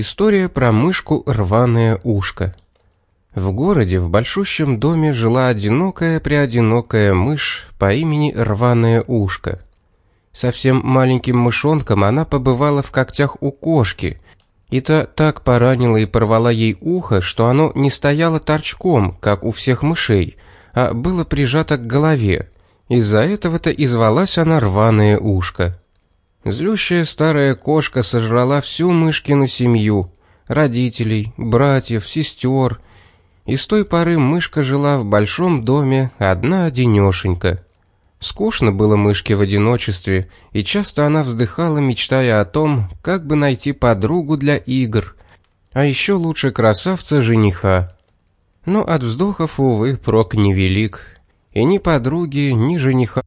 История про мышку рваное ушко. В городе в большущем доме жила одинокая-преодинокая мышь по имени Рваное ушко. Совсем маленьким мышонком она побывала в когтях у кошки, и та так поранила и порвала ей ухо, что оно не стояло торчком, как у всех мышей, а было прижато к голове. Из-за этого-то и звалась она Рваное ушко. Злющая старая кошка сожрала всю мышкину семью, родителей, братьев, сестер, и с той поры мышка жила в большом доме одна-одинешенька. Скучно было мышке в одиночестве, и часто она вздыхала, мечтая о том, как бы найти подругу для игр, а еще лучше красавца-жениха. Но от вздохов, увы, прок невелик, и ни подруги, ни жениха